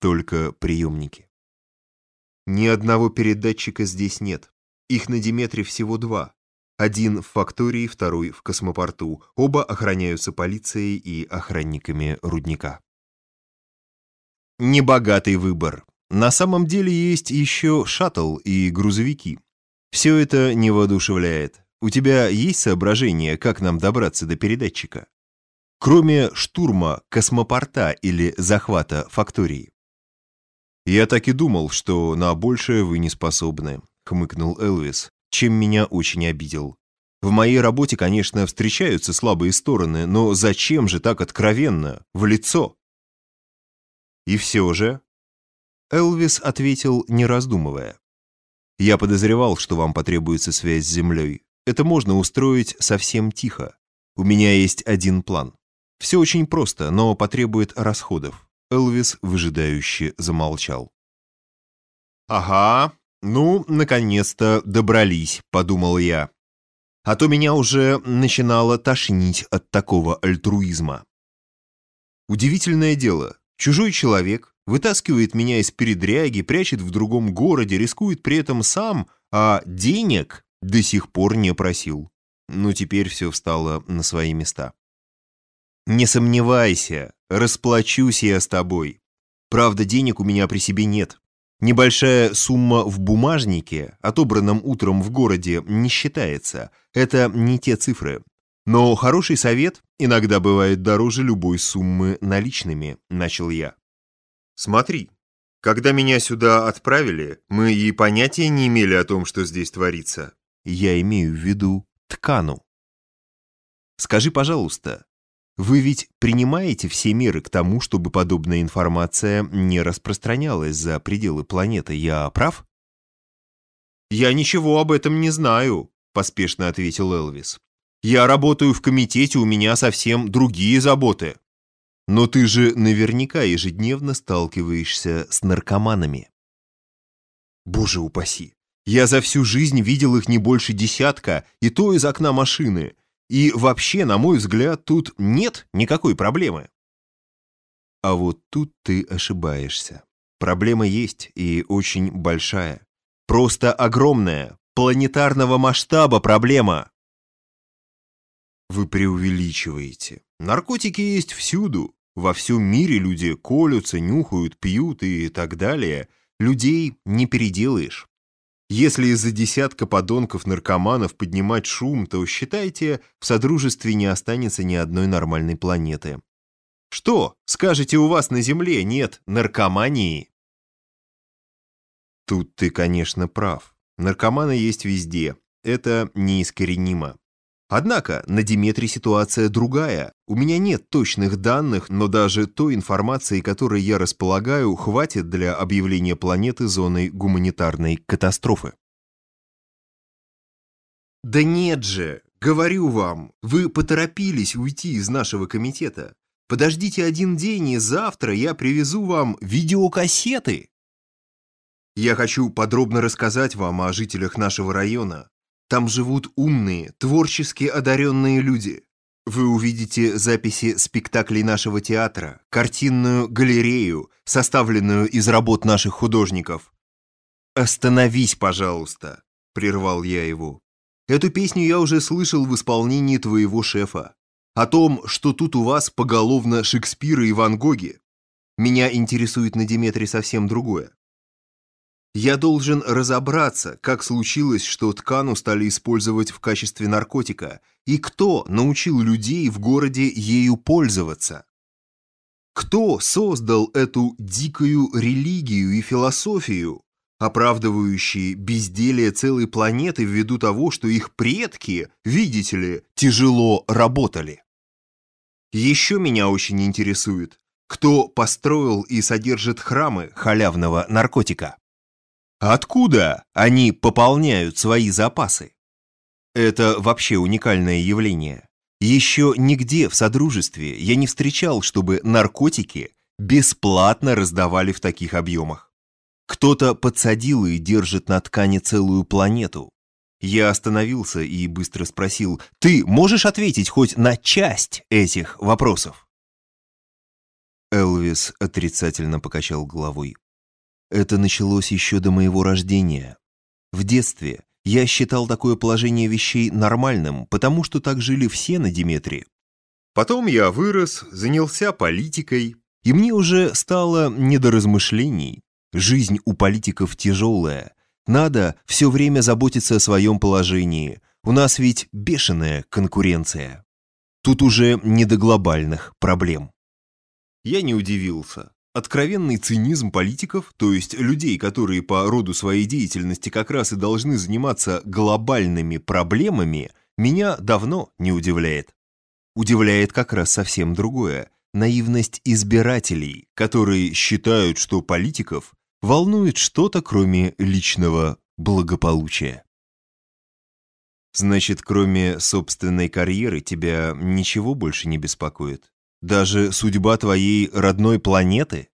только приемники. Ни одного передатчика здесь нет. Их на Диметре всего два. Один в фактории, второй в космопорту. Оба охраняются полицией и охранниками рудника. Небогатый выбор. На самом деле есть еще шаттл и грузовики. Все это не воодушевляет. У тебя есть соображение, как нам добраться до передатчика? Кроме штурма космопорта или захвата фактории. «Я так и думал, что на большее вы не способны», — хмыкнул Элвис, чем меня очень обидел. «В моей работе, конечно, встречаются слабые стороны, но зачем же так откровенно, в лицо?» «И все же...» Элвис ответил, не раздумывая. «Я подозревал, что вам потребуется связь с Землей. Это можно устроить совсем тихо. У меня есть один план. Все очень просто, но потребует расходов. Элвис выжидающе замолчал. «Ага, ну, наконец-то добрались», — подумал я. А то меня уже начинало тошнить от такого альтруизма. Удивительное дело, чужой человек вытаскивает меня из передряги, прячет в другом городе, рискует при этом сам, а денег до сих пор не просил. Но теперь все встало на свои места. «Не сомневайся, расплачусь я с тобой. Правда, денег у меня при себе нет. Небольшая сумма в бумажнике, отобранном утром в городе, не считается. Это не те цифры. Но хороший совет иногда бывает дороже любой суммы наличными», — начал я. «Смотри, когда меня сюда отправили, мы и понятия не имели о том, что здесь творится. Я имею в виду ткану. Скажи, пожалуйста, вы ведь принимаете все меры к тому, чтобы подобная информация не распространялась за пределы планеты, я прав? «Я ничего об этом не знаю», — поспешно ответил Элвис. «Я работаю в комитете, у меня совсем другие заботы». «Но ты же наверняка ежедневно сталкиваешься с наркоманами». «Боже упаси! Я за всю жизнь видел их не больше десятка, и то из окна машины. И вообще, на мой взгляд, тут нет никакой проблемы. А вот тут ты ошибаешься. Проблема есть и очень большая. Просто огромная, планетарного масштаба проблема. Вы преувеличиваете. Наркотики есть всюду. Во всем мире люди колются, нюхают, пьют и так далее. Людей не переделаешь. Если из-за десятка подонков-наркоманов поднимать шум, то, считайте, в Содружестве не останется ни одной нормальной планеты. Что, скажете, у вас на Земле нет наркомании? Тут ты, конечно, прав. Наркоманы есть везде. Это неискоренимо. Однако на Диметре ситуация другая. У меня нет точных данных, но даже той информации, которой я располагаю, хватит для объявления планеты зоной гуманитарной катастрофы. Да нет же, говорю вам, вы поторопились уйти из нашего комитета. Подождите один день, и завтра я привезу вам видеокассеты. Я хочу подробно рассказать вам о жителях нашего района, там живут умные, творчески одаренные люди. Вы увидите записи спектаклей нашего театра, картинную галерею, составленную из работ наших художников. «Остановись, пожалуйста», — прервал я его. «Эту песню я уже слышал в исполнении твоего шефа. О том, что тут у вас поголовно Шекспира и Ван Гоги. Меня интересует на Диметре совсем другое. Я должен разобраться, как случилось, что ткану стали использовать в качестве наркотика, и кто научил людей в городе ею пользоваться. Кто создал эту дикую религию и философию, оправдывающие безделие целой планеты ввиду того, что их предки, видите ли, тяжело работали? Еще меня очень интересует, кто построил и содержит храмы халявного наркотика. Откуда они пополняют свои запасы? Это вообще уникальное явление. Еще нигде в Содружестве я не встречал, чтобы наркотики бесплатно раздавали в таких объемах. Кто-то подсадил и держит на ткани целую планету. Я остановился и быстро спросил, ты можешь ответить хоть на часть этих вопросов? Элвис отрицательно покачал головой. Это началось еще до моего рождения. В детстве я считал такое положение вещей нормальным, потому что так жили все на Диметре. Потом я вырос, занялся политикой, и мне уже стало не до размышлений. Жизнь у политиков тяжелая. Надо все время заботиться о своем положении. У нас ведь бешеная конкуренция. Тут уже не до глобальных проблем. Я не удивился. Откровенный цинизм политиков, то есть людей, которые по роду своей деятельности как раз и должны заниматься глобальными проблемами, меня давно не удивляет. Удивляет как раз совсем другое – наивность избирателей, которые считают, что политиков волнует что-то, кроме личного благополучия. Значит, кроме собственной карьеры тебя ничего больше не беспокоит? Даже судьба твоей родной планеты?